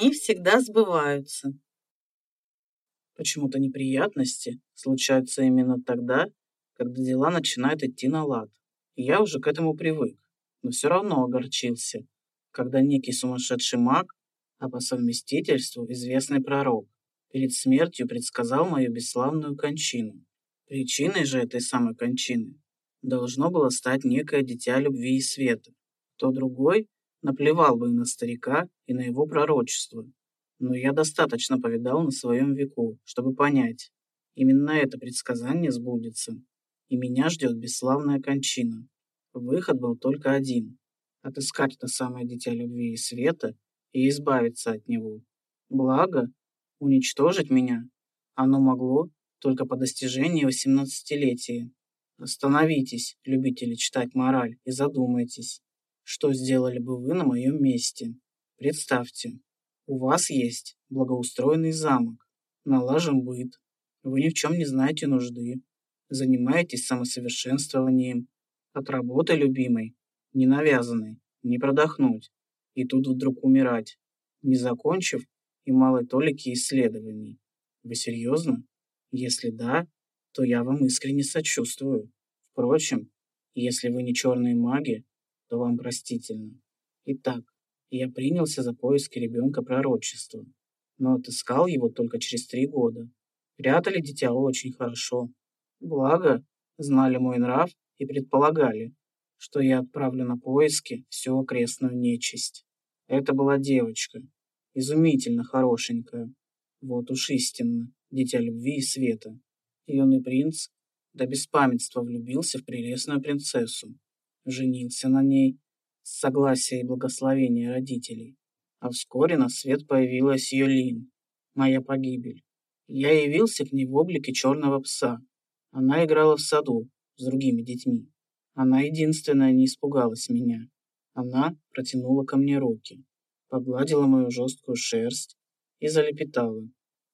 они всегда сбываются. Почему-то неприятности случаются именно тогда, когда дела начинают идти на лад. Я уже к этому привык, но все равно огорчился, когда некий сумасшедший маг, а по совместительству известный пророк, перед смертью предсказал мою бесславную кончину. Причиной же этой самой кончины должно было стать некое дитя любви и света. То другой наплевал бы и на старика, и на его пророчество. Но я достаточно повидал на своем веку, чтобы понять, именно это предсказание сбудется, и меня ждет бесславная кончина. Выход был только один — отыскать это самое дитя любви и света и избавиться от него. Благо, уничтожить меня оно могло только по достижении восемнадцатилетия. Остановитесь, любители читать мораль, и задумайтесь, что сделали бы вы на моем месте. Представьте, у вас есть благоустроенный замок, налажен быт, вы ни в чем не знаете нужды, занимаетесь самосовершенствованием, от работы любимой, не навязанной, не продохнуть, и тут вдруг умирать, не закончив и малой толики исследований. Вы серьезно? Если да, то я вам искренне сочувствую. Впрочем, если вы не черные маги, то вам простительно. Итак, я принялся за поиски ребенка пророчества, но отыскал его только через три года. Прятали дитя очень хорошо. Благо, знали мой нрав и предполагали, что я отправлю на поиски всю окрестную нечисть. Это была девочка, изумительно хорошенькая. Вот уж истинно, дитя любви и света юный принц до беспамятства влюбился в прелестную принцессу, женился на ней с согласия и благословения родителей. А вскоре на свет появилась ее Лин, моя погибель. Я явился к ней в облике черного пса. Она играла в саду с другими детьми. Она единственная не испугалась меня. Она протянула ко мне руки, погладила мою жесткую шерсть и залепетала.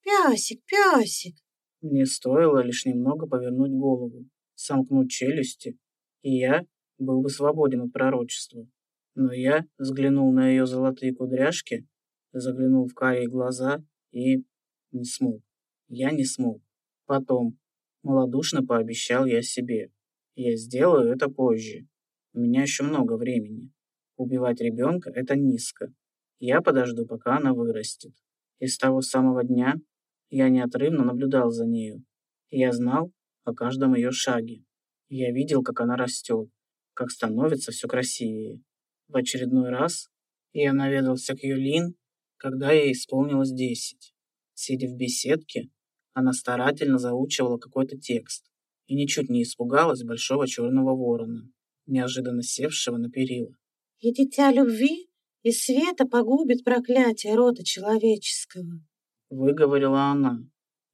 «Песик, песик, мне стоило лишь немного повернуть голову, сомкнуть челюсти, и я был бы свободен от пророчества. Но я взглянул на ее золотые кудряшки, заглянул в карие глаза и не смог. Я не смог. Потом, малодушно пообещал я себе. Я сделаю это позже. У меня еще много времени. Убивать ребенка – это низко. Я подожду, пока она вырастет. И с того самого дня я неотрывно наблюдал за нею. Я знал о каждом ее шаге. Я видел, как она растет, как становится все красивее. В очередной раз я наведался к Юлин, когда ей исполнилось десять. Сидя в беседке, она старательно заучивала какой-то текст и ничуть не испугалась большого черного ворона, неожиданно севшего на перила. «И дитя любви и света погубит проклятие рода человеческого», выговорила она,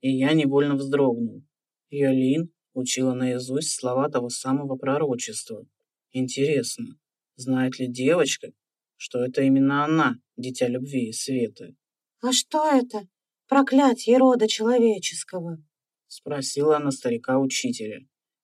и я невольно вздрогнул. Йолин учила наизусть слова того самого пророчества. Интересно, знает ли девочка, что это именно она, дитя любви и света? «А что это? Проклятие рода человеческого?» Спросила она старика-учителя,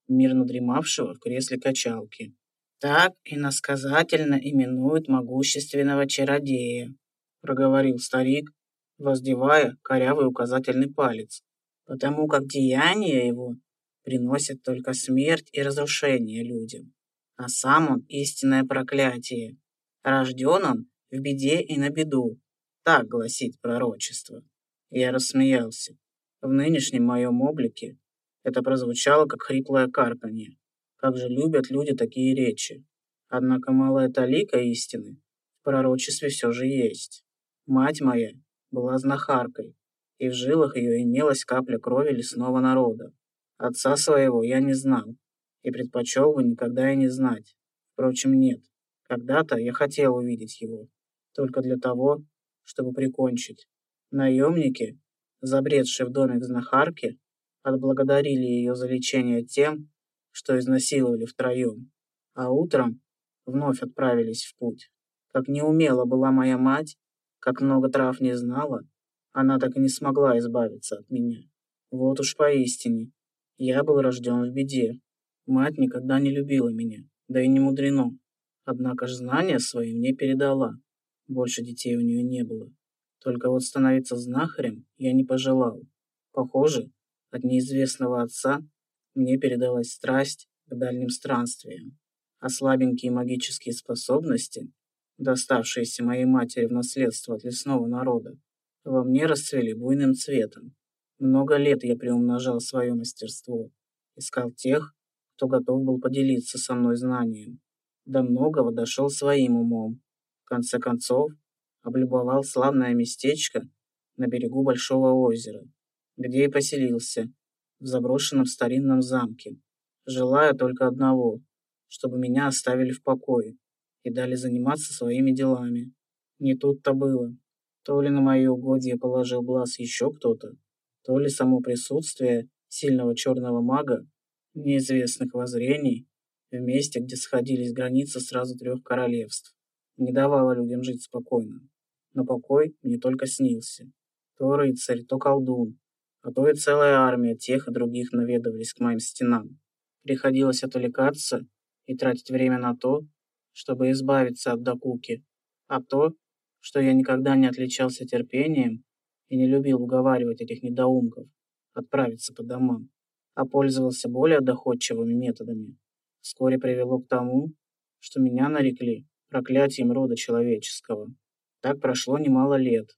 мирно дремавшего в кресле качалки. «Так иносказательно именуют могущественного чародея», проговорил старик, воздевая корявый указательный палец, потому как деяния его приносят только смерть и разрушение людям, а сам он истинное проклятие. Рожден он в беде и на беду, так гласит пророчество. Я рассмеялся. В нынешнем моем облике это прозвучало как хриплое карканье. Как же любят люди такие речи. Однако малая талика истины в пророчестве все же есть. Мать моя была знахаркой, и в жилах ее имелась капля крови лесного народа. Отца своего я не знал, и предпочел бы никогда и не знать. Впрочем, нет. Когда-то я хотел увидеть его, только для того, чтобы прикончить. Наемники, забредшие в домик знахарки, отблагодарили ее за лечение тем, что изнасиловали втроем, а утром вновь отправились в путь. Как неумела была моя мать, как много трав не знала, она так и не смогла избавиться от меня. Вот уж поистине, я был рожден в беде. Мать никогда не любила меня, да и не мудрено. Однако ж знания свои мне передала. Больше детей у нее не было. Только вот становиться знахарем я не пожелал. Похоже, от неизвестного отца мне передалась страсть к дальним странствиям, а слабенькие магические способности, доставшиеся моей матери в наследство от лесного народа, во мне расцвели буйным цветом. Много лет я приумножал свое мастерство, искал тех, кто готов был поделиться со мной знанием. До многого дошел своим умом. В конце концов, облюбовал славное местечко на берегу большого озера, где и поселился, в заброшенном старинном замке, желая только одного, чтобы меня оставили в покое и дали заниматься своими делами. Не тут-то было. То ли на мои угодья положил глаз еще кто-то, то ли само присутствие сильного черного мага неизвестных воззрений в месте, где сходились границы сразу трех королевств, не давало людям жить спокойно. Но покой мне только снился. То рыцарь, то колдун, а то и целая армия тех и других наведывались к моим стенам. Приходилось отвлекаться и тратить время на то, чтобы избавиться от докуки, а то, что я никогда не отличался терпением и не любил уговаривать этих недоумков отправиться по домам, а пользовался более доходчивыми методами, вскоре привело к тому, что меня нарекли проклятием рода человеческого. Так прошло немало лет,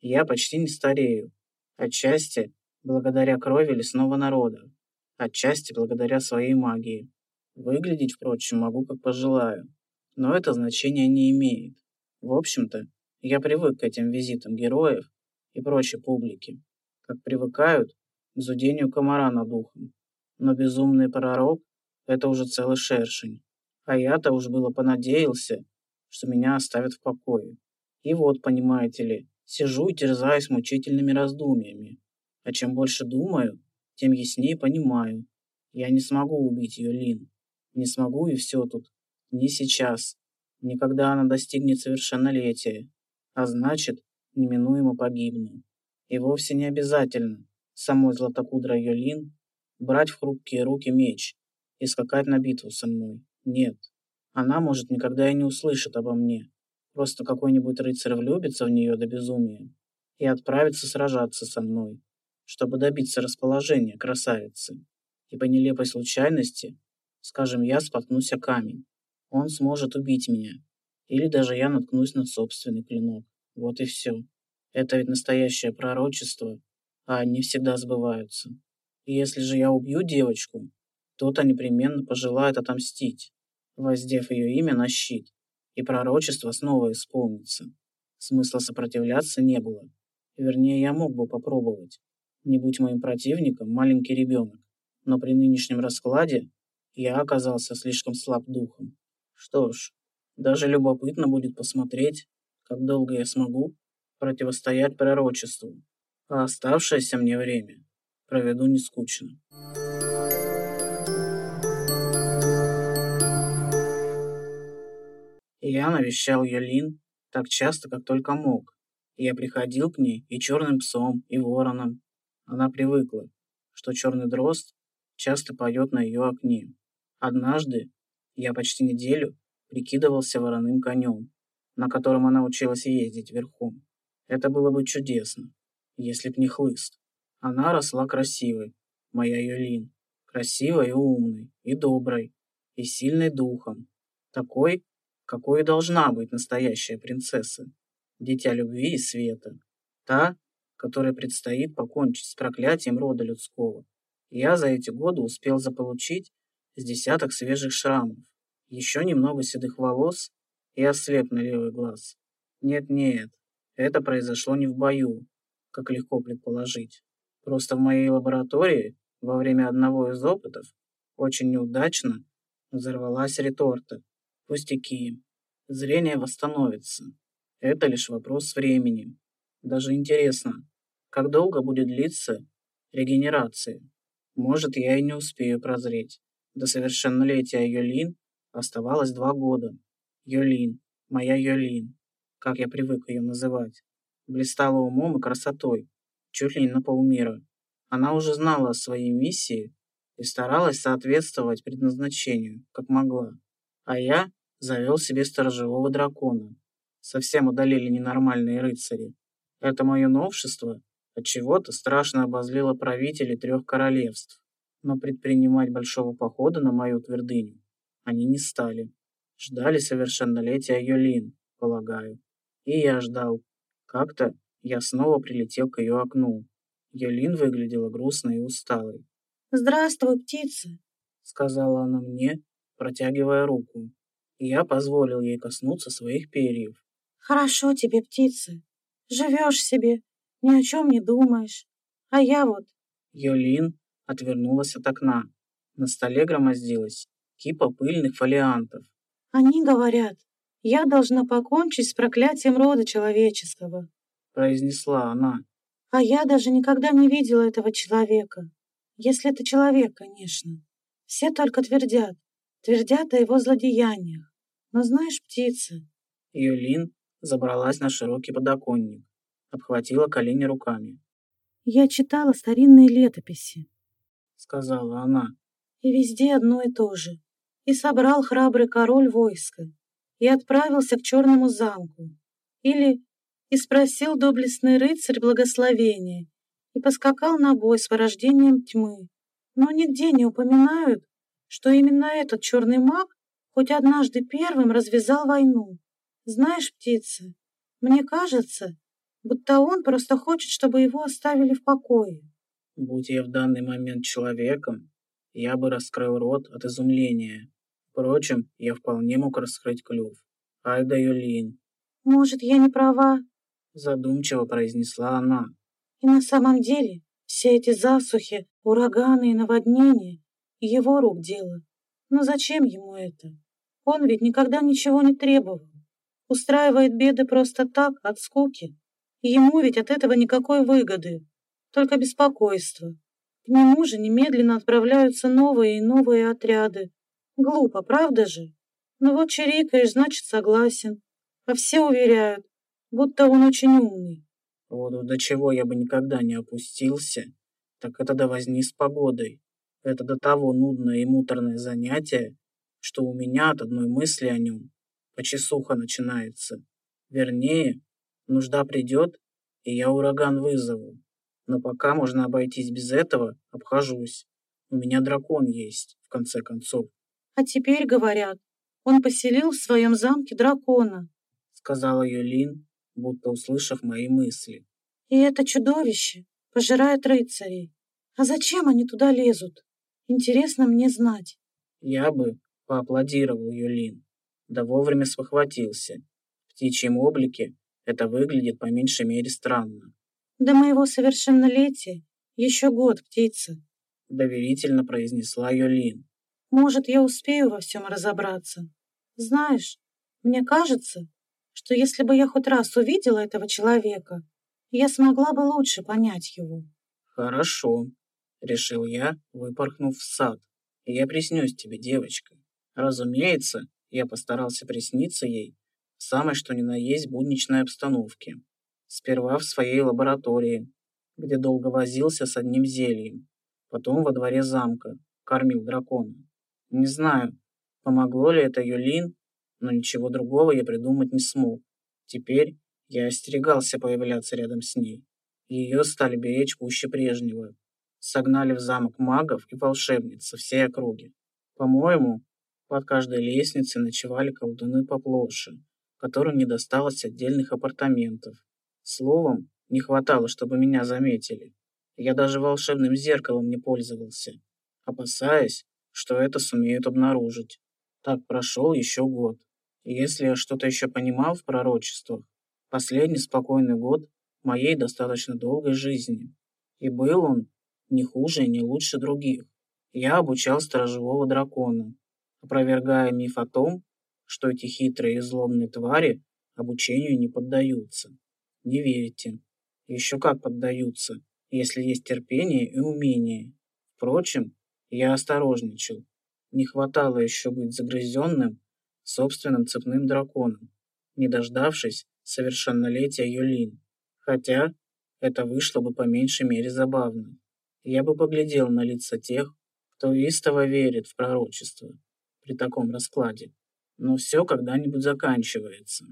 и я почти не старею, отчасти благодаря крови лесного народа, отчасти благодаря своей магии. Выглядеть, впрочем, могу как пожелаю, но это значения не имеет. В общем-то, я привык к этим визитам героев и прочей публики, как привыкают зудению комара над ухом. Но безумный пророк — это уже целый шершень. А я-то уж было понадеялся, что меня оставят в покое. И вот, понимаете ли, сижу и терзаюсь мучительными раздумьями. А чем больше думаю, тем яснее понимаю. Я не смогу убить ее, Лин. Не смогу и все тут. Не сейчас. Не когда она достигнет совершеннолетия. А значит, неминуемо погибну. И вовсе не обязательно самой златокудрой Йолин брать в хрупкие руки меч и скакать на битву со мной. Нет. Она, может, никогда и не услышит обо мне. Просто какой-нибудь рыцарь влюбится в нее до безумия и отправится сражаться со мной, чтобы добиться расположения красавицы. И по нелепой случайности, скажем, я споткнусь о камень, он сможет убить меня. Или даже я наткнусь на собственный клинок. Вот и все. Это ведь настоящее пророчество, а они всегда сбываются. И если же я убью девочку, кто-то непременно пожелает отомстить, воздев ее имя на щит, и пророчество снова исполнится. Смысла сопротивляться не было. Вернее, я мог бы попробовать. Не будь моим противником маленький ребенок. Но при нынешнем раскладе я оказался слишком слаб духом. Что ж, даже любопытно будет посмотреть, как долго я смогу противостоять пророчеству, а оставшееся мне время проведу не скучно. Я навещал Ялин так часто, как только мог. Я приходил к ней и черным псом, и вороном. Она привыкла, что черный дрозд часто поет на ее окне. Однажды я почти неделю прикидывался вороным конем, на котором она училась ездить верхом. Это было бы чудесно, если б не хлыст. Она росла красивой, моя Юлин, красивой и умной, и доброй, и сильной духом. Такой, какой и должна быть настоящая принцесса, дитя любви и света. Та, которой предстоит покончить с проклятием рода людского. Я за эти годы успел заполучить с десяток свежих шрамов, еще немного седых волос и ослеп на левый глаз. Нет-нет, это произошло не в бою, как легко предположить. Просто в моей лаборатории во время одного из опытов очень неудачно взорвалась реторта. Пустяки. Зрение восстановится. Это лишь вопрос времени. Даже интересно, как долго будет длиться регенерация. Может, я и не успею прозреть. До совершеннолетия Йолин оставалось два года. Йолин, моя Йолин, как я привык ее называть, блистала умом и красотой, чуть ли не на полмира. Она уже знала о своей миссии и старалась соответствовать предназначению, как могла. А я завел себе сторожевого дракона. Совсем удалили ненормальные рыцари. Это мое новшество от чего-то страшно обозлило правителей трех королевств, но предпринимать большого похода на мою твердыню они не стали. Ждали совершеннолетия Юлин, полагаю. И я ждал. Как-то я снова прилетел к ее окну. Юлин выглядела грустной и усталой. «Здравствуй, птица!» — сказала она мне, протягивая руку. И я позволил ей коснуться своих перьев. «Хорошо тебе, птица. Живешь себе, ни о чем не думаешь. А я вот...» Юлин отвернулась от окна. На столе громоздилась кипа пыльных фолиантов. «Они говорят, я должна покончить с проклятием рода человеческого», произнесла она. «А я даже никогда не видела этого человека. Если это человек, конечно. Все только твердят, твердят о его злодеяниях. Но знаешь, птица...» Юлин забралась на широкий подоконник, обхватила колени руками. «Я читала старинные летописи», — сказала она. «И везде одно и то же. И собрал храбрый король войско, и отправился к черному замку. Или и спросил доблестный рыцарь благословения, и поскакал на бой с порождением тьмы. Но нигде не упоминают, что именно этот черный маг хоть однажды первым развязал войну. Знаешь, птица, мне кажется, будто он просто хочет, чтобы его оставили в покое. Будь я в данный момент человеком, я бы раскрыл рот от изумления. Впрочем, я вполне мог раскрыть клюв. Ай да Юлин. Может, я не права? Задумчиво произнесла она. И на самом деле все эти засухи, ураганы и наводнения — его рук дело. Но зачем ему это? Он ведь никогда ничего не требовал. Устраивает беды просто так, от скуки. И ему ведь от этого никакой выгоды, только беспокойство. К нему же немедленно отправляются новые и новые отряды. Глупо, правда же? Ну вот чирикаешь, значит согласен. А все уверяют, будто он очень умный. Вот до чего я бы никогда не опустился, так это до возни с погодой. Это до того нудное и муторное занятие, что у меня от одной мысли о нем почесуха начинается. Вернее, нужда придет, и я ураган вызову. Но пока можно обойтись без этого, обхожусь. У меня дракон есть, в конце концов. А теперь, говорят, он поселил в своем замке дракона, сказала Юлин, будто услышав мои мысли. И это чудовище пожирает рыцарей. А зачем они туда лезут? Интересно мне знать. Я бы поаплодировал Юлин, да вовремя спохватился. В птичьем облике это выглядит по меньшей мере странно. До моего совершеннолетия еще год, птица, доверительно произнесла Юлин. Может, я успею во всем разобраться. Знаешь, мне кажется, что если бы я хоть раз увидела этого человека, я смогла бы лучше понять его. Хорошо, решил я, выпорхнув в сад. Я приснюсь тебе, девочка. Разумеется, я постарался присниться ей в самой что ни на есть будничной обстановке. Сперва в своей лаборатории, где долго возился с одним зельем. Потом во дворе замка, кормил дракона. Не знаю, помогло ли это Юлин, но ничего другого я придумать не смог. Теперь я остерегался появляться рядом с ней. Ее стали беречь пуще прежнего. Согнали в замок магов и волшебниц со всей округи. По-моему, под каждой лестницей ночевали колдуны поплоше, которым не досталось отдельных апартаментов. Словом, не хватало, чтобы меня заметили. Я даже волшебным зеркалом не пользовался, опасаясь, что это сумеют обнаружить. Так прошел еще год. И если я что-то еще понимал в пророчествах, последний спокойный год моей достаточно долгой жизни. И был он не хуже и не лучше других. Я обучал сторожевого дракона, опровергая миф о том, что эти хитрые и злобные твари обучению не поддаются. Не верите. Еще как поддаются, если есть терпение и умение. Впрочем, я осторожничал. Не хватало еще быть загрызенным собственным цепным драконом, не дождавшись совершеннолетия Юлин. Хотя это вышло бы по меньшей мере забавно. Я бы поглядел на лица тех, кто истово верит в пророчество при таком раскладе. Но все когда-нибудь заканчивается.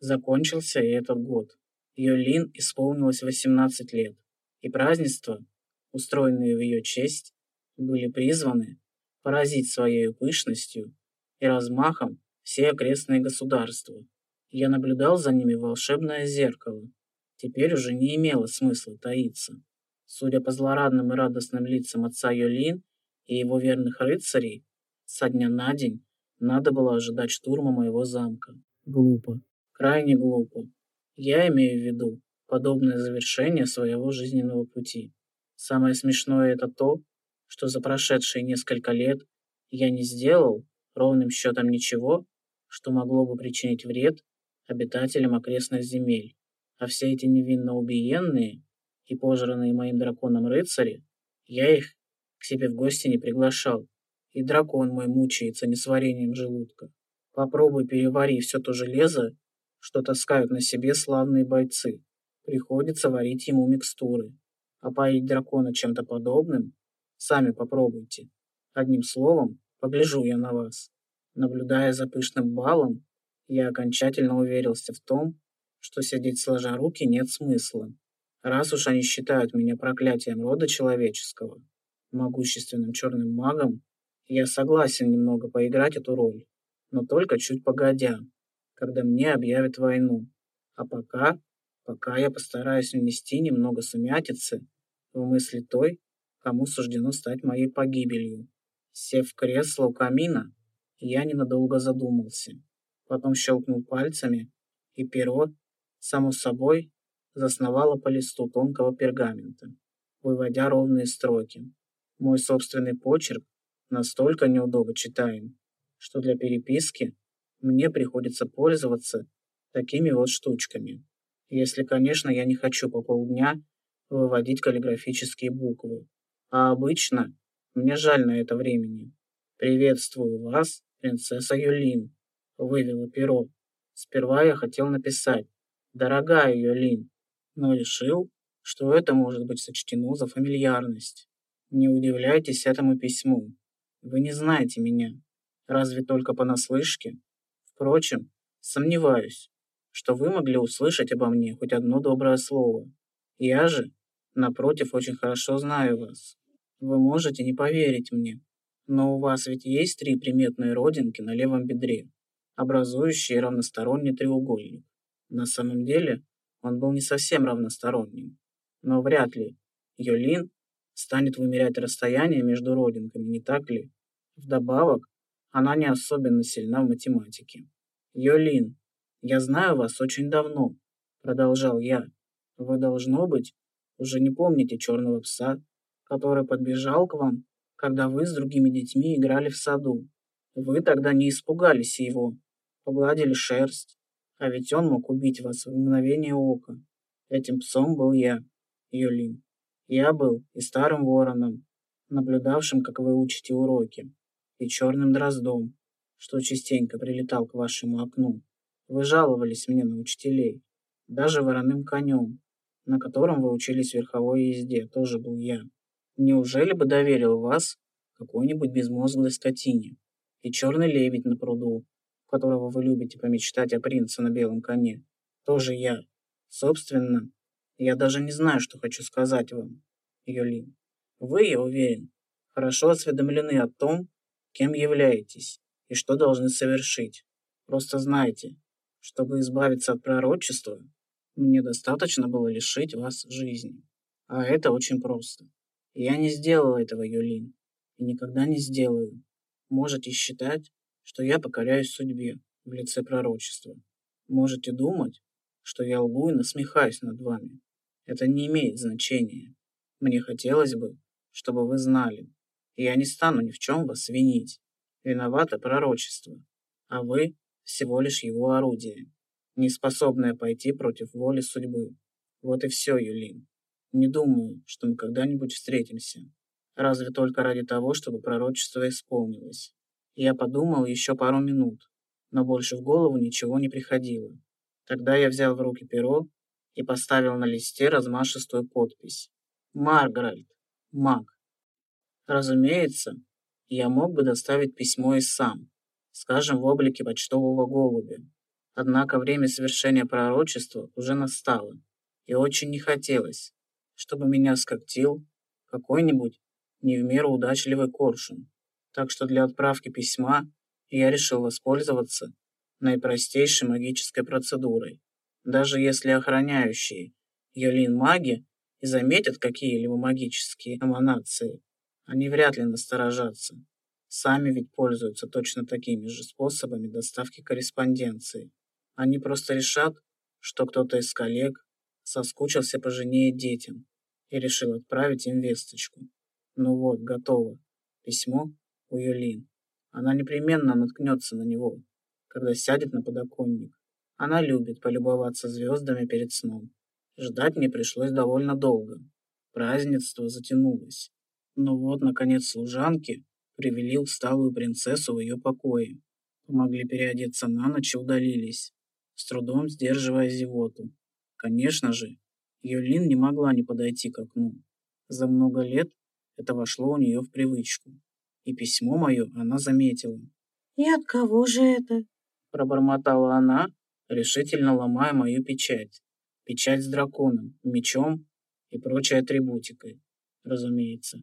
Закончился и этот год. Йолин исполнилось 18 лет, и празднества, устроенные в ее честь, были призваны поразить своей пышностью и размахом все окрестные государства. Я наблюдал за ними волшебное зеркало. Теперь уже не имело смысла таиться. Судя по злорадным и радостным лицам отца Йолин и его верных рыцарей, со дня на день надо было ожидать штурма моего замка. Глупо. Крайне глупо. Я имею в виду подобное завершение своего жизненного пути. Самое смешное это то, что за прошедшие несколько лет я не сделал ровным счетом ничего, что могло бы причинить вред обитателям окрестных земель. А все эти невинно убиенные и пожранные моим драконом рыцари, я их к себе в гости не приглашал. И дракон мой мучается несварением желудка. Попробуй перевари все то железо, что таскают на себе славные бойцы. Приходится варить ему микстуры. А поить дракона чем-то подобным? Сами попробуйте. Одним словом, погляжу я на вас. Наблюдая за пышным балом, я окончательно уверился в том, что сидеть сложа руки нет смысла. Раз уж они считают меня проклятием рода человеческого, могущественным черным магом, я согласен немного поиграть эту роль, но только чуть погодя, когда мне объявят войну. А пока, пока я постараюсь внести немного сумятицы в мысли той, кому суждено стать моей погибелью. Сев в кресло у камина, я ненадолго задумался. Потом щелкнул пальцами, и перо, само собой, засновало по листу тонкого пергамента, выводя ровные строки. Мой собственный почерк настолько неудобно читаем, что для переписки мне приходится пользоваться такими вот штучками. Если, конечно, я не хочу по полдня выводить каллиграфические буквы. А обычно мне жаль на это времени. «Приветствую вас, принцесса Юлин», — вывела перо. Сперва я хотел написать «Дорогая Юлин», но решил, что это может быть сочтено за фамильярность. Не удивляйтесь этому письму. Вы не знаете меня, разве только понаслышке. Впрочем, сомневаюсь, что вы могли услышать обо мне хоть одно доброе слово. Я же, напротив, очень хорошо знаю вас. Вы можете не поверить мне, но у вас ведь есть три приметные родинки на левом бедре, образующие равносторонний треугольник. На самом деле он был не совсем равносторонним, но вряд ли Йолин станет вымерять расстояние между родинками, не так ли? Вдобавок, она не особенно сильна в математике. Йолин, я знаю вас очень давно, продолжал я. Вы, должно быть, уже не помните черного пса, который подбежал к вам, когда вы с другими детьми играли в саду. Вы тогда не испугались его, погладили шерсть, а ведь он мог убить вас в мгновение ока. Этим псом был я, Юлин. Я был и старым вороном, наблюдавшим, как вы учите уроки, и черным дроздом, что частенько прилетал к вашему окну. Вы жаловались мне на учителей. Даже вороным конем, на котором вы учились верховой езде, тоже был я. Неужели бы доверил вас какой-нибудь безмозглой скотине? И черный лебедь на пруду, которого вы любите помечтать о принце на белом коне, тоже я. Собственно, я даже не знаю, что хочу сказать вам, Юлин. Вы, я уверен, хорошо осведомлены о том, кем являетесь и что должны совершить. Просто знайте, чтобы избавиться от пророчества, мне достаточно было лишить вас жизни. А это очень просто. Я не сделал этого, Юлин, и никогда не сделаю. Можете считать, что я покоряюсь судьбе в лице пророчества. Можете думать, что я лгу и насмехаюсь над вами. Это не имеет значения. Мне хотелось бы, чтобы вы знали. Я не стану ни в чем вас винить. Виновато пророчество. А вы всего лишь его орудие, не способное пойти против воли судьбы. Вот и все, Юлин. Не думаю, что мы когда-нибудь встретимся. Разве только ради того, чтобы пророчество исполнилось. Я подумал еще пару минут, но больше в голову ничего не приходило. Тогда я взял в руки перо и поставил на листе размашистую подпись. Маргарет, маг. Разумеется, я мог бы доставить письмо и сам, скажем, в облике почтового голубя. Однако время совершения пророчества уже настало, И очень не хотелось, чтобы меня скоктил какой-нибудь не в меру удачливый коршун. Так что для отправки письма я решил воспользоваться наипростейшей магической процедурой. Даже если охраняющие Йолин маги и заметят какие-либо магические эманации, они вряд ли насторожатся. Сами ведь пользуются точно такими же способами доставки корреспонденции. Они просто решат, что кто-то из коллег соскучился по жене и детям и решил отправить им весточку. Ну вот, готово. Письмо у Юлин. Она непременно наткнется на него, когда сядет на подоконник. Она любит полюбоваться звездами перед сном. Ждать мне пришлось довольно долго. Празднество затянулось. Но вот, наконец, служанки привели усталую принцессу в ее покое. Помогли переодеться на ночь и удалились, с трудом сдерживая зевоту. Конечно же, Юлин не могла не подойти к окну. За много лет это вошло у нее в привычку. И письмо мое она заметила. «И от кого же это?» Пробормотала она, решительно ломая мою печать. Печать с драконом, мечом и прочей атрибутикой, разумеется.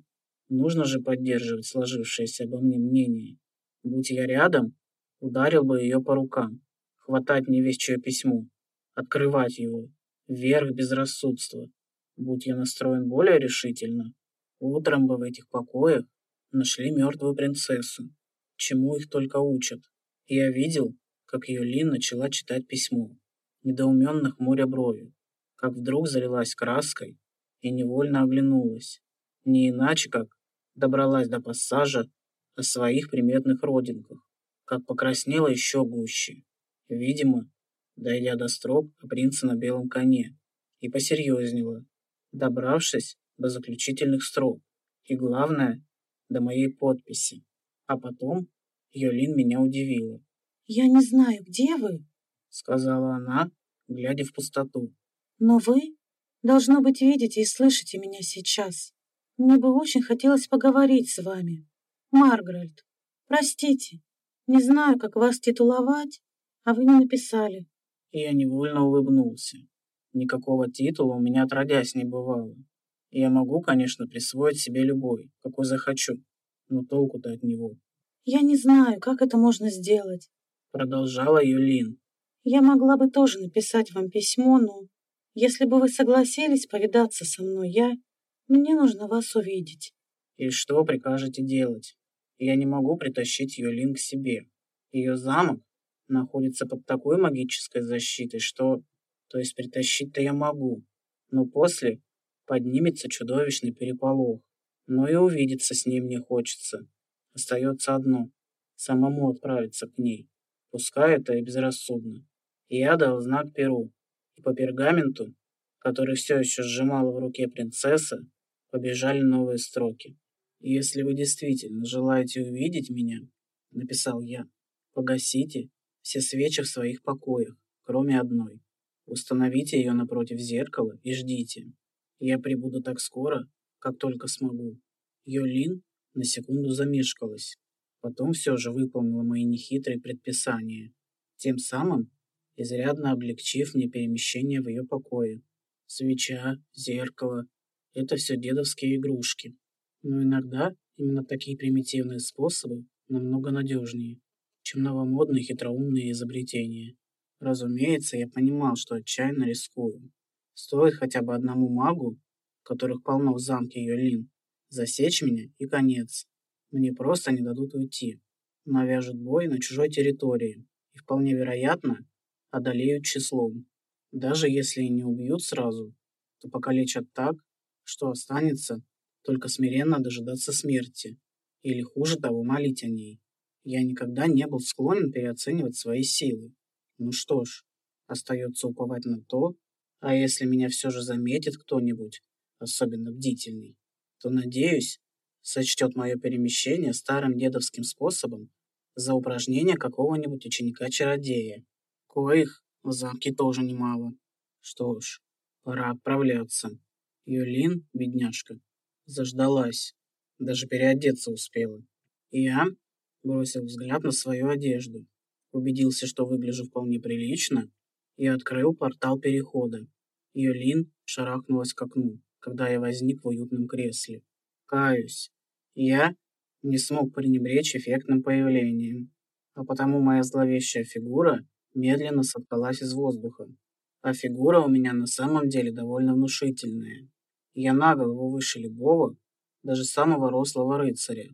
Нужно же поддерживать сложившееся обо мне мнение. Будь я рядом, ударил бы ее по рукам, хватать не весь чье письмо, открывать его, вверх безрассудства. Будь я настроен более решительно, утром бы в этих покоях нашли мертвую принцессу. Чему их только учат. Я видел, как ее начала читать письмо, недоуменно хмуря брови, как вдруг залилась краской и невольно оглянулась. Не иначе, как добралась до пассажа о своих приметных родинках, как покраснела еще гуще. Видимо, дойдя до строк о принце на белом коне, и посерьезнела, добравшись до заключительных строк, и, главное, до моей подписи. А потом Йолин меня удивила. «Я не знаю, где вы?» — сказала она, глядя в пустоту. «Но вы, должно быть, видите и слышите меня сейчас. Мне бы очень хотелось поговорить с вами. Маргарет, простите, не знаю, как вас титуловать, а вы не написали». Я невольно улыбнулся. Никакого титула у меня отродясь не бывало. Я могу, конечно, присвоить себе любой, какой захочу, но толку-то от него. «Я не знаю, как это можно сделать», — продолжала Юлин. «Я могла бы тоже написать вам письмо, но если бы вы согласились повидаться со мной, я мне нужно вас увидеть. И что прикажете делать? Я не могу притащить Юлин к себе. Ее замок находится под такой магической защитой, что... То есть притащить-то я могу. Но после поднимется чудовищный переполох. Но и увидеться с ней мне хочется. Остается одно — самому отправиться к ней. Пускай это и безрассудно. Я дал знак Перу. И по пергаменту, который все еще сжимала в руке принцесса, побежали новые строки. «Если вы действительно желаете увидеть меня, — написал я, — погасите все свечи в своих покоях, кроме одной. Установите ее напротив зеркала и ждите. Я прибуду так скоро, как только смогу». Йолин на секунду замешкалась, потом все же выполнила мои нехитрые предписания, тем самым изрядно облегчив мне перемещение в ее покое. Свеча, зеркало, это все дедовские игрушки. Но иногда именно такие примитивные способы намного надежнее, чем новомодные хитроумные изобретения. Разумеется, я понимал, что отчаянно рискую. Стоит хотя бы одному магу, которых полно в замке Йолин, засечь меня и конец. Мне просто не дадут уйти. Навяжут бой на чужой территории и, вполне вероятно, одолеют числом. Даже если и не убьют сразу, то покалечат так, что останется только смиренно дожидаться смерти, или хуже того, молить о ней. Я никогда не был склонен переоценивать свои силы. Ну что ж, остается уповать на то, а если меня все же заметит кто-нибудь, особенно бдительный, то, надеюсь, сочтет мое перемещение старым дедовским способом за упражнение какого-нибудь ученика-чародея, коих в замке тоже немало. Что ж, пора отправляться. Юлин, бедняжка, заждалась, даже переодеться успела. Я бросил взгляд на свою одежду, убедился, что выгляжу вполне прилично, и открыл портал перехода. Юлин шарахнулась к окну, когда я возник в уютном кресле. Каюсь. Я не смог пренебречь эффектным появлением, а потому моя зловещая фигура медленно соткалась из воздуха. А фигура у меня на самом деле довольно внушительная. Я на голову выше любого, даже самого рослого рыцаря,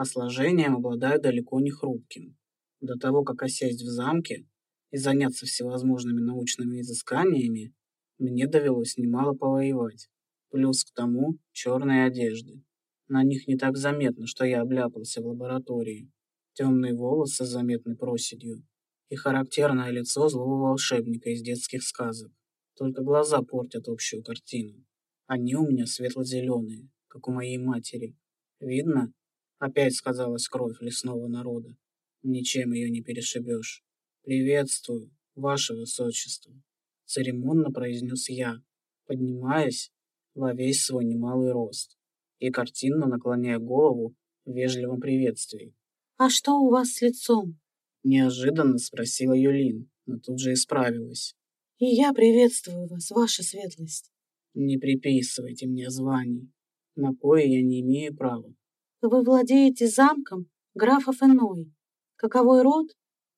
а сложением обладаю далеко не хрупким. До того, как осесть в замке и заняться всевозможными научными изысканиями, мне довелось немало повоевать. Плюс к тому черные одежды. На них не так заметно, что я обляпался в лаборатории. Темные волосы с заметной проседью и характерное лицо злого волшебника из детских сказок. Только глаза портят общую картину. Они у меня светло-зеленые, как у моей матери. Видно? Опять сказалась кровь лесного народа. Ничем ее не перешибешь. «Приветствую, ваше высочество», — церемонно произнес я, поднимаясь во весь свой немалый рост и картинно наклоняя голову в вежливом приветствии. «А что у вас с лицом?» Неожиданно спросила Юлин, но тут же исправилась. «И я приветствую вас, ваша светлость». «Не приписывайте мне званий. На кое я не имею права». «Вы владеете замком графов иной. Каковой род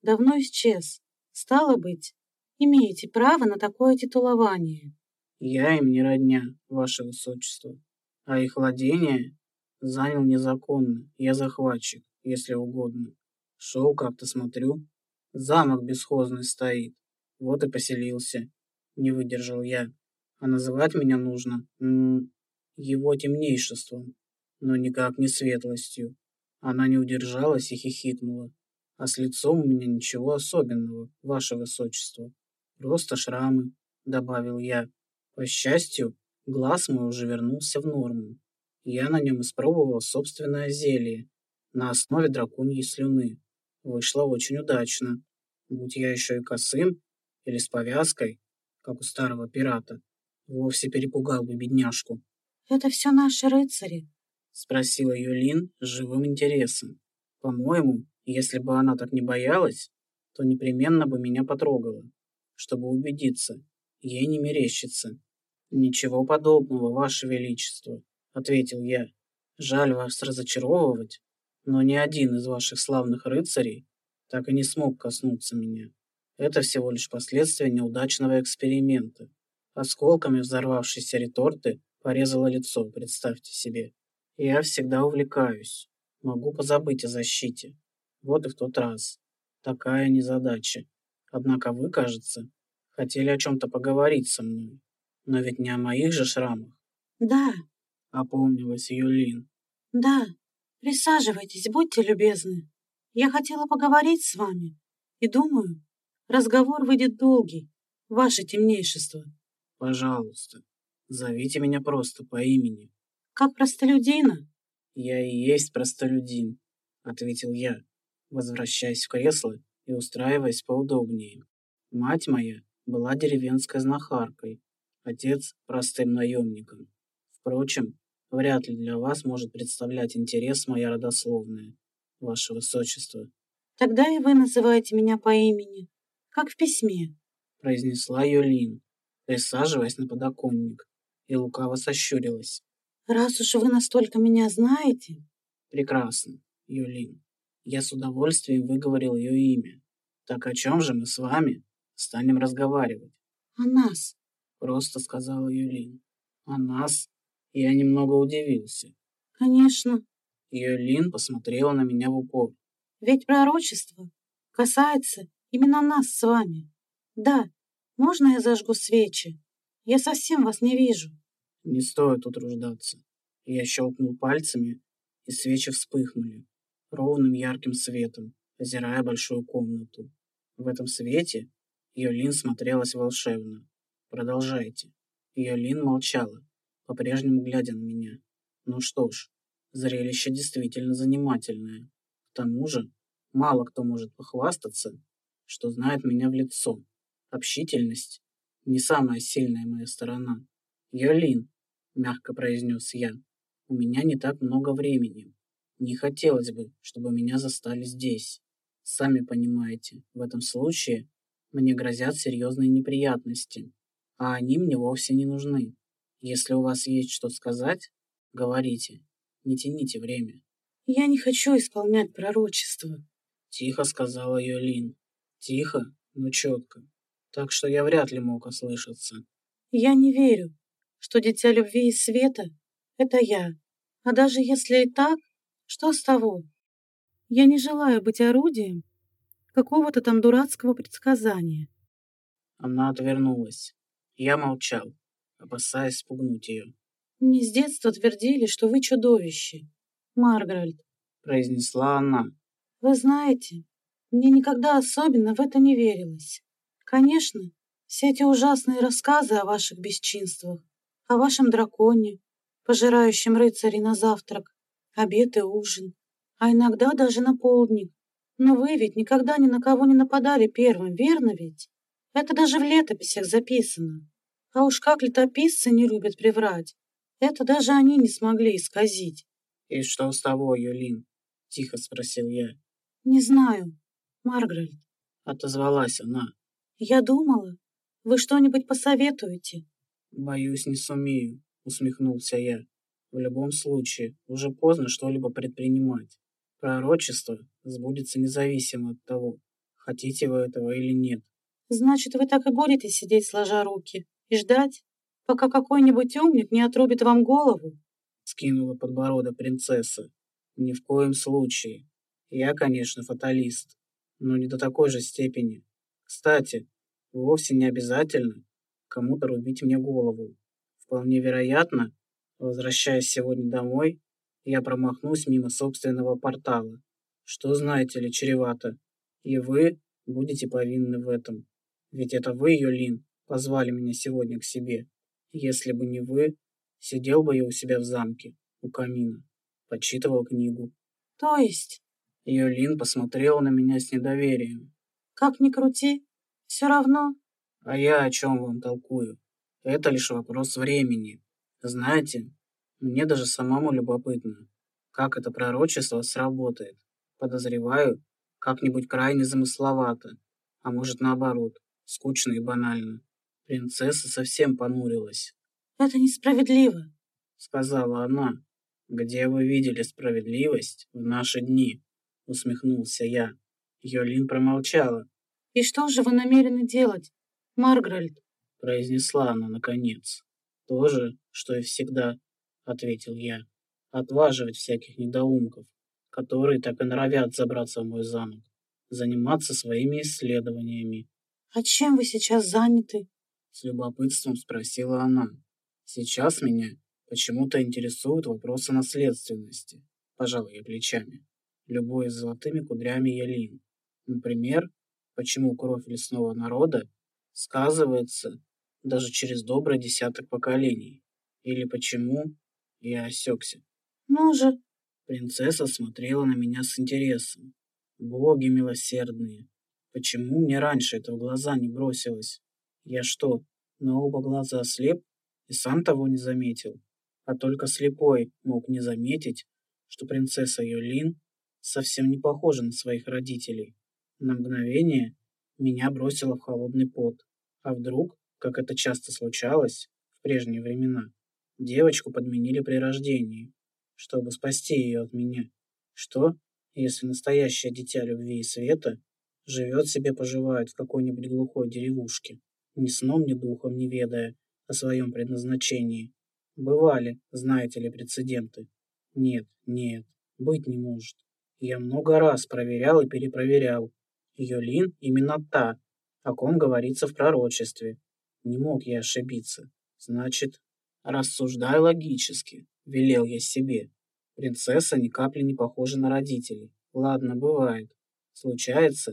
давно исчез. Стало быть, имеете право на такое титулование». «Я им не родня, ваше высочество, а их владение занял незаконно. Я захватчик, если угодно. Шел как-то смотрю. Замок бесхозный стоит. Вот и поселился. Не выдержал я. А называть меня нужно м -м, его темнейшеством, но никак не светлостью. Она не удержалась и хихикнула. А с лицом у меня ничего особенного, ваше высочество. Просто шрамы, добавил я. По счастью, глаз мой уже вернулся в норму. Я на нем испробовал собственное зелье на основе драконьей слюны вышло очень удачно. Будь я еще и косым или с повязкой, как у старого пирата, вовсе перепугал бы бедняжку. «Это все наши рыцари?» — спросила Юлин с живым интересом. «По-моему, если бы она так не боялась, то непременно бы меня потрогала, чтобы убедиться, ей не мерещится». «Ничего подобного, Ваше Величество», — ответил я. «Жаль вас разочаровывать, но ни один из ваших славных рыцарей так и не смог коснуться меня. Это всего лишь последствия неудачного эксперимента. Осколками взорвавшейся реторты порезало лицо, представьте себе. Я всегда увлекаюсь. Могу позабыть о защите. Вот и в тот раз. Такая незадача. Однако вы, кажется, хотели о чем-то поговорить со мной. Но ведь не о моих же шрамах. Да. Опомнилась Юлин. Да, Присаживайтесь, будьте любезны. Я хотела поговорить с вами. И думаю, разговор выйдет долгий, ваше темнейшество. Пожалуйста, зовите меня просто по имени. Как простолюдина? Я и есть простолюдин, ответил я, возвращаясь в кресло и устраиваясь поудобнее. Мать моя была деревенской знахаркой, отец простым наемником. Впрочем, Вряд ли для вас может представлять интерес моя родословная, ваше высочество. Тогда и вы называете меня по имени, как в письме, произнесла Юлин, присаживаясь на подоконник, и лукаво сощурилась. Раз уж вы настолько меня знаете... Прекрасно, Юлин. Я с удовольствием выговорил ее имя. Так о чем же мы с вами станем разговаривать? О нас, просто сказала Юлин. О нас? Я немного удивился. Конечно. Юлин посмотрела на меня в упор. Ведь пророчество касается именно нас с вами. Да, можно я зажгу свечи? Я совсем вас не вижу. Не стоит утруждаться. Я щелкнул пальцами, и свечи вспыхнули ровным ярким светом, озирая большую комнату. В этом свете Юлин смотрелась волшебно. Продолжайте. Юлин молчала, по-прежнему глядя на меня. Ну что ж, зрелище действительно занимательное. К тому же, мало кто может похвастаться, что знает меня в лицо. Общительность — не самая сильная моя сторона. «Йолин», — мягко произнес я, — «у меня не так много времени. Не хотелось бы, чтобы меня застали здесь. Сами понимаете, в этом случае мне грозят серьезные неприятности. а они мне вовсе не нужны. Если у вас есть что сказать, говорите, не тяните время. Я не хочу исполнять пророчество. Тихо сказала Юлин. Тихо, но четко. Так что я вряд ли мог ослышаться. Я не верю, что дитя любви и света — это я. А даже если и так, что с того? Я не желаю быть орудием какого-то там дурацкого предсказания. Она отвернулась. Я молчал, опасаясь спугнуть ее. Мне с детства твердили, что вы чудовище. Маргарет, произнесла она. Вы знаете, мне никогда особенно в это не верилось. Конечно, все эти ужасные рассказы о ваших бесчинствах, о вашем драконе, пожирающем рыцарей на завтрак, обед и ужин, а иногда даже на полдник. Но вы ведь никогда ни на кого не нападали первым, верно ведь? Это даже в летописях записано. А уж как летописцы не любят приврать. Это даже они не смогли исказить. «И что с того, Юлин?» — тихо спросил я. «Не знаю, Маргарет», — отозвалась она. «Я думала, вы что-нибудь посоветуете?» «Боюсь, не сумею», — усмехнулся я. «В любом случае, уже поздно что-либо предпринимать. Пророчество сбудется независимо от того, хотите вы этого или нет. Значит, вы так и будете сидеть сложа руки и ждать, пока какой-нибудь умник не отрубит вам голову? Скинула подбородок принцесса. Ни в коем случае. Я, конечно, фаталист, но не до такой же степени. Кстати, вовсе не обязательно кому-то рубить мне голову. Вполне вероятно, возвращаясь сегодня домой, я промахнусь мимо собственного портала. Что, знаете ли, чревато. И вы будете повинны в этом. Ведь это вы, Юлин, позвали меня сегодня к себе. Если бы не вы, сидел бы я у себя в замке, у камина, почитывал книгу. То есть? Юлин посмотрела на меня с недоверием. Как ни крути, все равно. А я о чем вам толкую? Это лишь вопрос времени. Знаете, мне даже самому любопытно, как это пророчество сработает. Подозреваю, как-нибудь крайне замысловато, а может наоборот, скучно и банально. Принцесса совсем понурилась. «Это несправедливо», — сказала она. «Где вы видели справедливость в наши дни?» — усмехнулся я. Йолин промолчала. «И что же вы намерены делать, Маргарет?» — произнесла она наконец. «То же, что и всегда», — ответил я. «Отваживать всяких недоумков, которые так и норовят забраться в мой замок, заниматься своими исследованиями, «А чем вы сейчас заняты?» С любопытством спросила она. «Сейчас меня почему-то интересуют вопросы наследственности», пожалуй, я плечами. Любой с золотыми кудрями Ялин. Например, почему кровь лесного народа сказывается даже через добрый десяток поколений. Или почему я осекся. «Ну же!» Принцесса смотрела на меня с интересом. Боги милосердные, Почему мне раньше это в глаза не бросилось? Я что, на оба глаза слеп и сам того не заметил? А только слепой мог не заметить, что принцесса Юлин совсем не похожа на своих родителей. На мгновение меня бросило в холодный пот. А вдруг, как это часто случалось в прежние времена, девочку подменили при рождении, чтобы спасти ее от меня? Что, если настоящее дитя любви и света Живет себе, поживает в какой-нибудь глухой деревушке, ни сном, ни духом не ведая о своем предназначении. Бывали, знаете ли, прецеденты. Нет, нет, быть не может. Я много раз проверял и перепроверял. Йолин именно та, о ком говорится в пророчестве. Не мог я ошибиться. Значит, рассуждай логически, велел я себе. Принцесса ни капли не похожа на родителей. Ладно, бывает. Случается,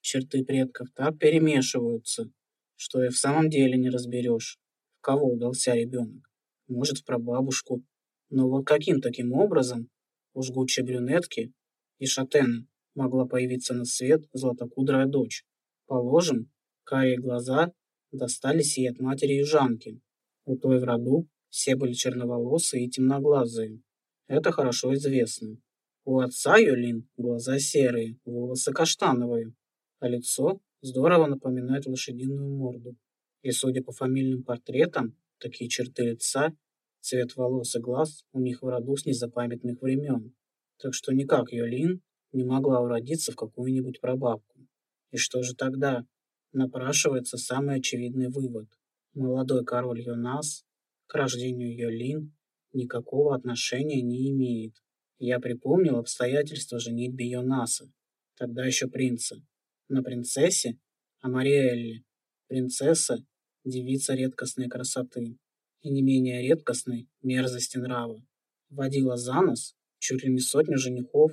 черты предков так перемешиваются, что и в самом деле не разберешь, в кого удался ребенок. Может, в прабабушку. Но вот каким таким образом у жгучей брюнетки и шатена могла появиться на свет златокудрая дочь? Положим, карие глаза достались ей от матери южанки. У той в роду все были черноволосые и темноглазые. Это хорошо известно. У отца Юлин глаза серые, волосы каштановые, а лицо здорово напоминает лошадиную морду. И, судя по фамильным портретам, такие черты лица, цвет волос и глаз у них в роду с незапамятных времен. Так что никак Йолин не могла уродиться в какую-нибудь прабабку. И что же тогда? Напрашивается самый очевидный вывод. Молодой король Йонас к рождению Йолин никакого отношения не имеет. Я припомнил обстоятельства женитьбы Йонаса, тогда еще принца, на принцессе Амариэлле. Принцесса – девица редкостной красоты и не менее редкостной мерзости нрава. Водила за нос чуть ли не сотню женихов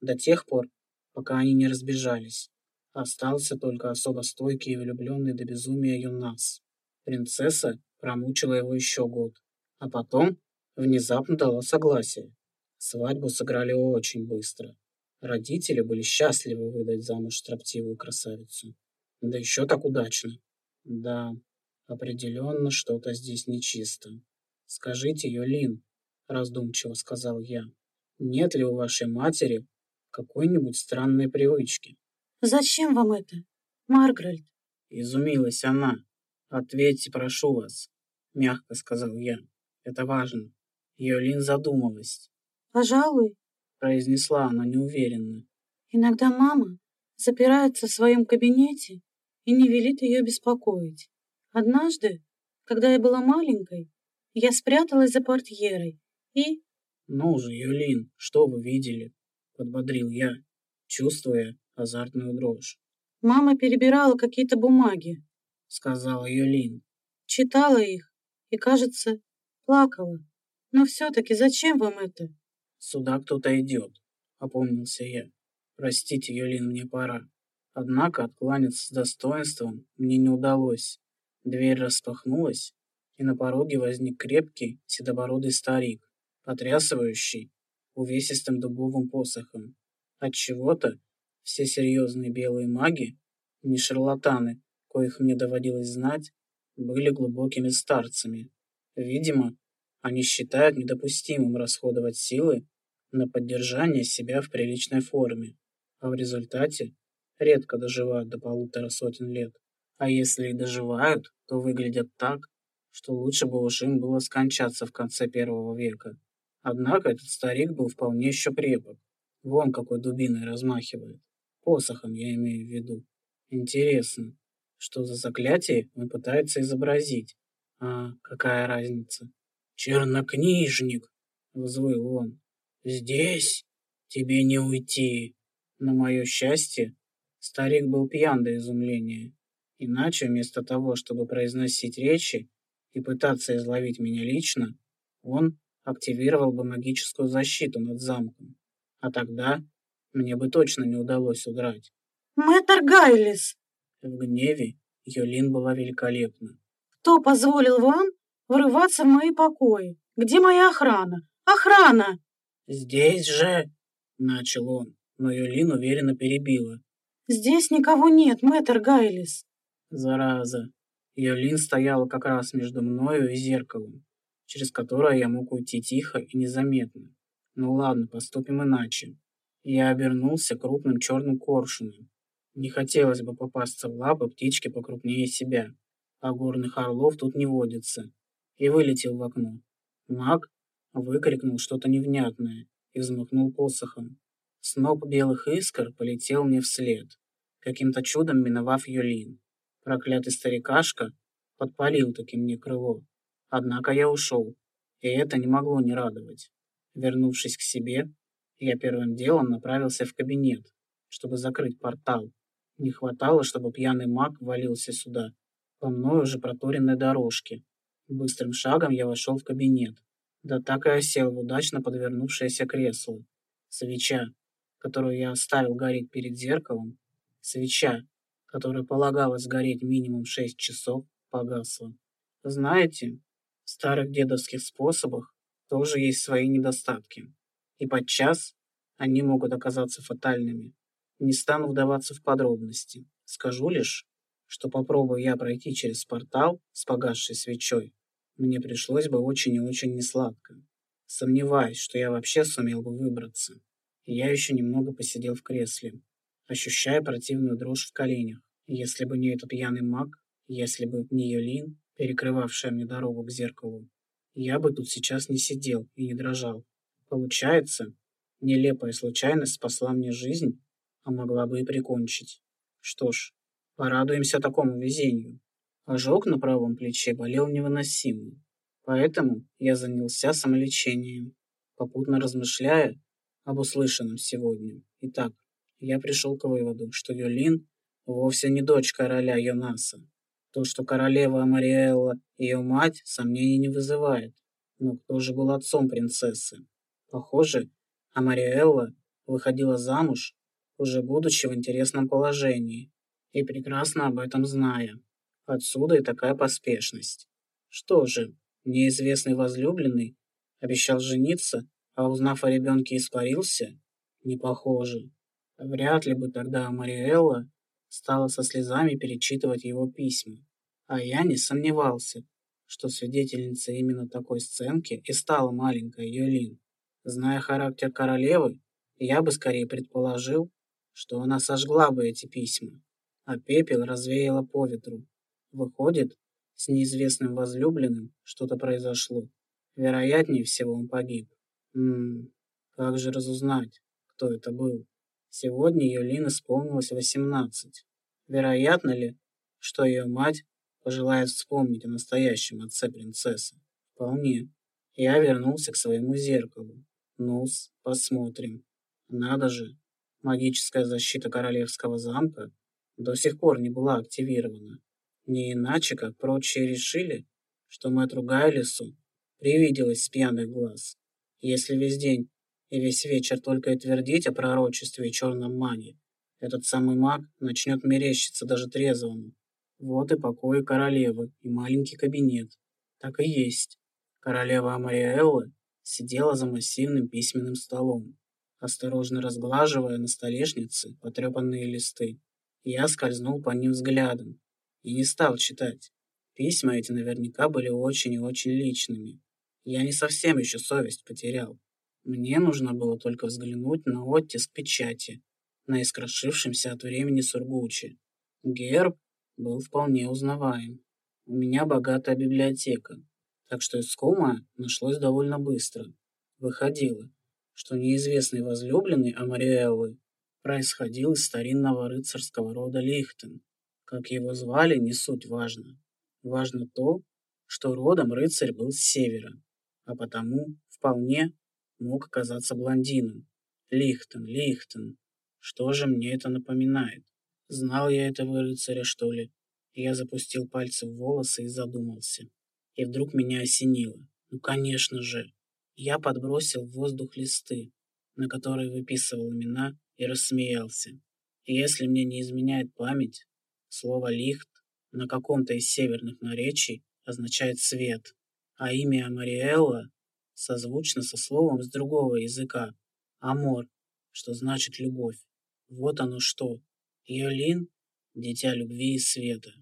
до тех пор, пока они не разбежались. Остался только особо стойкий и влюбленный до безумия Юнас. Принцесса промучила его еще год, а потом внезапно дала согласие. Свадьбу сыграли очень быстро. Родители были счастливы выдать замуж строптивую красавицу. Да еще так удачно. Да, определенно что-то здесь нечисто. Скажите, Юлин, раздумчиво сказал я, нет ли у вашей матери какой-нибудь странной привычки? Зачем вам это, Маргарет? Изумилась она. Ответьте, прошу вас, мягко сказал я. Это важно. Йолин задумалась. Пожалуй, произнесла она неуверенно. Иногда мама запирается в своем кабинете и не велит ее беспокоить. Однажды, когда я была маленькой, я спряталась за портьерой и... «Ну же, Юлин, что вы видели?» — подбодрил я, чувствуя азартную дрожь. «Мама перебирала какие-то бумаги», — сказала Юлин. «Читала их и, кажется, плакала. Но все-таки зачем вам это?» «Сюда кто-то идет», — опомнился я. «Простите, Юлин, мне пора». Однако откланяться с достоинством мне не удалось. Дверь распахнулась, и на пороге возник крепкий, седобородый старик, потрясывающий увесистым дубовым посохом. Отчего-то все серьезные белые маги, не шарлатаны, коих мне доводилось знать, были глубокими старцами. Видимо, они считают недопустимым расходовать силы на поддержание себя в приличной форме, а в результате редко доживают до полутора сотен лет. А если и доживают, то выглядят так, что лучше бы уж им было скончаться в конце первого века. Однако этот старик был вполне еще крепок. Вон какой дубиной размахивает. Посохом я имею в виду. Интересно, что за заклятие он пытается изобразить? А какая разница? Чернокнижник, взвыл он. Здесь тебе не уйти. На мое счастье, старик был пьян до изумления. Иначе вместо того, чтобы произносить речи и пытаться изловить меня лично, он активировал бы магическую защиту над замком. А тогда мне бы точно не удалось удрать. «Мэтр Гайлис!» В гневе Йолин была великолепна. «Кто позволил вам врываться в мои покои? Где моя охрана? Охрана!» «Здесь же!» — начал он, но Йолин уверенно перебила. «Здесь никого нет, мэтр Гайлис!» Зараза! Йолин стояла как раз между мною и зеркалом через которое я мог уйти тихо и незаметно. Ну ладно, поступим иначе. Я обернулся крупным черным коршуном. Не хотелось бы попасться в лапы птички покрупнее себя, а горных орлов тут не водится. И вылетел в окно. Маг выкрикнул что-то невнятное и взмахнул посохом. Сноп белых искр полетел мне вслед, каким-то чудом миновав Юлин. Проклятый старикашка подпалил таки мне крыло. Однако я ушел, и это не могло не радовать. Вернувшись к себе, я первым делом направился в кабинет, чтобы закрыть портал. Не хватало, чтобы пьяный маг валился сюда, по мной уже проторенной дорожке. Быстрым шагом я вошел в кабинет, да так и осел в удачно подвернувшееся кресло. Свеча, которую я оставил гореть перед зеркалом, свеча, которая полагалось гореть минимум шесть часов, погасла. Знаете, старых дедовских способах тоже есть свои недостатки. И подчас они могут оказаться фатальными. Не стану вдаваться в подробности. Скажу лишь, что попробую я пройти через портал с погасшей свечой, мне пришлось бы очень и очень несладко. Сомневаюсь, что я вообще сумел бы выбраться. И я еще немного посидел в кресле, ощущая противную дрожь в коленях. Если бы не этот пьяный маг, Если бы не Юлин, перекрывавшая мне дорогу к зеркалу, я бы тут сейчас не сидел и не дрожал. Получается, нелепая случайность спасла мне жизнь, а могла бы и прикончить. Что ж, порадуемся такому везению. Ожог на правом плече болел невыносимо, поэтому я занялся самолечением, попутно размышляя об услышанном сегодня. Итак, я пришел к выводу, что Юлин вовсе не дочь короля Йонаса. То, что королева Мариэлла ее мать, сомнений не вызывает. Но кто же был отцом принцессы? Похоже, Амариэлла выходила замуж, уже будучи в интересном положении, и прекрасно об этом зная. Отсюда и такая поспешность. Что же, неизвестный возлюбленный обещал жениться, а узнав о ребенке испарился? Не похоже. Вряд ли бы тогда Мариэлла стала со слезами перечитывать его письма. А я не сомневался, что свидетельницей именно такой сценки и стала маленькая Юлин. Зная характер королевы, я бы скорее предположил, что она сожгла бы эти письма, а пепел развеяла по ветру. Выходит, с неизвестным возлюбленным что-то произошло. Вероятнее всего он погиб. Ммм, как же разузнать, кто это был? Сегодня Юлин исполнилось восемнадцать. Вероятно ли, что ее мать пожелает вспомнить о настоящем отце принцессы? Вполне. Я вернулся к своему зеркалу. Ну-с, посмотрим. Надо же, магическая защита королевского замка до сих пор не была активирована. Не иначе, как прочие решили, что мэтру Гайлису привиделось с пьяных глаз. Если весь день и весь вечер только и твердить о пророчестве и черном маге, этот самый маг начнет мерещиться даже трезвому. Вот и покои королевы, и маленький кабинет. Так и есть. Королева Амариэлла сидела за массивным письменным столом, осторожно разглаживая на столешнице потрепанные листы. Я скользнул по ним взглядом и не стал читать. Письма эти наверняка были очень и очень личными. Я не совсем еще совесть потерял. Мне нужно было только взглянуть на оттиск печати, на искрошившемся от времени сургуче. Герб был вполне узнаваем. У меня богатая библиотека, так что искомое нашлось довольно быстро. Выходило, что неизвестный возлюбленный Амариэллы происходил из старинного рыцарского рода Лихтен. Как его звали, не суть важно. Важно то, что родом рыцарь был с севера, а потому вполне мог оказаться блондином. Лихтен, Лихтен. Что же мне это напоминает? Знал я этого рыцаря, что ли? Я запустил пальцы в волосы и задумался. И вдруг меня осенило. Ну, конечно же. Я подбросил в воздух листы, на которые выписывал имена, и рассмеялся. И если мне не изменяет память, слово «лихт» на каком-то из северных наречий означает «свет», а имя Мариэлла созвучно со словом с другого языка «амор», что значит «любовь». Вот оно что. Йолин — дитя любви и света.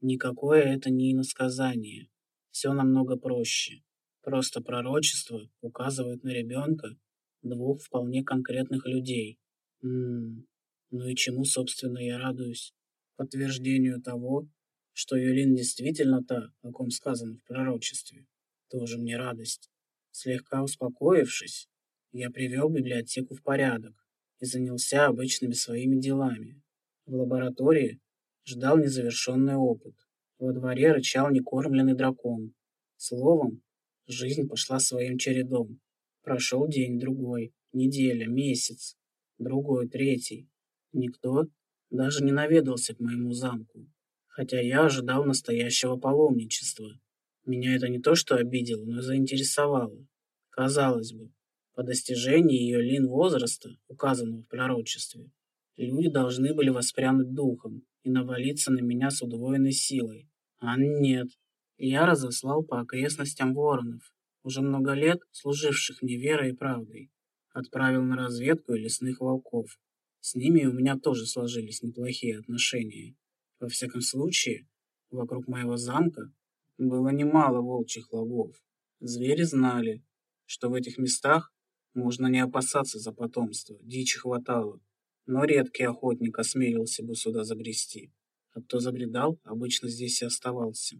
Никакое это не иносказание. Все намного проще. Просто пророчество указывает на ребенка двух вполне конкретных людей. Ммм, ну и чему, собственно, я радуюсь? Подтверждению того, что Юлин действительно та, о ком сказано в пророчестве. Тоже мне радость. Слегка успокоившись, я привел библиотеку в порядок и занялся обычными своими делами. В лаборатории ждал незавершенный опыт. Во дворе рычал некормленный дракон. Словом, жизнь пошла своим чередом. Прошел день, другой, неделя, месяц, другой, третий. Никто даже не наведался к моему замку, хотя я ожидал настоящего паломничества. Меня это не то что обидело, но заинтересовало. Казалось бы, по достижении ее лин возраста, указанного в пророчестве, люди должны были воспрянуть духом и навалиться на меня с удвоенной силой. А нет. Я разослал по окрестностям воронов, уже много лет служивших мне верой и правдой. Отправил на разведку лесных волков. С ними у меня тоже сложились неплохие отношения. Во всяком случае, вокруг моего замка было немало волчьих логов. Звери знали, что в этих местах можно не опасаться за потомство, дичи хватало, но редкий охотник осмелился бы сюда загрести. а кто забредал, обычно здесь и оставался.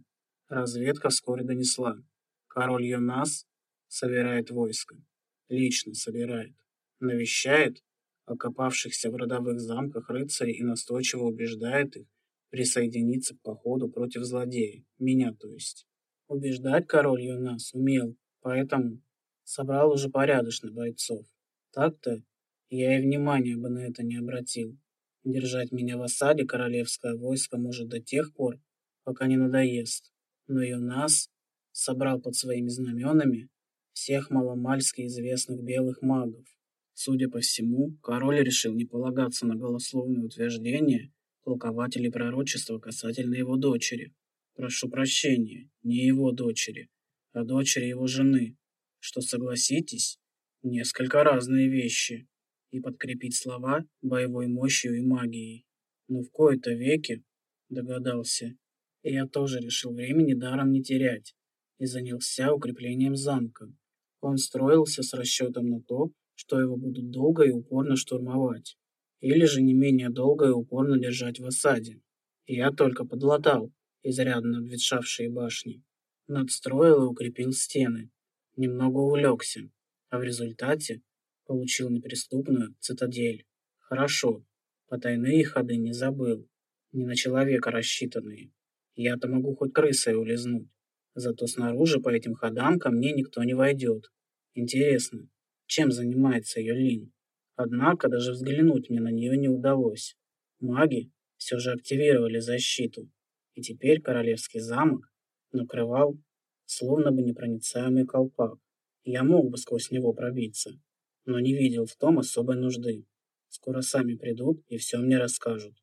Разведка вскоре донесла. Король Йонас собирает войско. Лично собирает. Навещает окопавшихся в родовых замках рыцарей и настойчиво убеждает их присоединиться к походу против злодея, меня то есть. Убеждать король Юнас умел, поэтому собрал уже порядочно бойцов. Так-то я и внимания бы на это не обратил. Держать меня в осаде королевское войско может до тех пор, пока не надоест. Но Юнас собрал под своими знаменами всех маломальски известных белых магов. Судя по всему, король решил не полагаться на голословные утверждения толкователей пророчества касательно его дочери. Прошу прощения, не его дочери, а дочери его жены, что, согласитесь, несколько разные вещи, и подкрепить слова боевой мощью и магией. Но в кои-то веке, догадался, и я тоже решил времени даром не терять и занялся укреплением замка. Он строился с расчетом на то, что его будут долго и упорно штурмовать или же не менее долго и упорно держать в осаде. Я только подлатал изрядно обветшавшие башни, надстроил и укрепил стены, немного увлекся, а в результате получил неприступную цитадель. Хорошо, потайные ходы не забыл, не на человека рассчитанные. Я-то могу хоть крысой улизнуть, зато снаружи по этим ходам ко мне никто не войдет. Интересно, чем занимается ее Лин? Однако даже взглянуть мне на нее не удалось. Маги все же активировали защиту, и теперь королевский замок накрывал словно бы непроницаемый колпак. Я мог бы сквозь него пробиться, но не видел в том особой нужды. Скоро сами придут и все мне расскажут.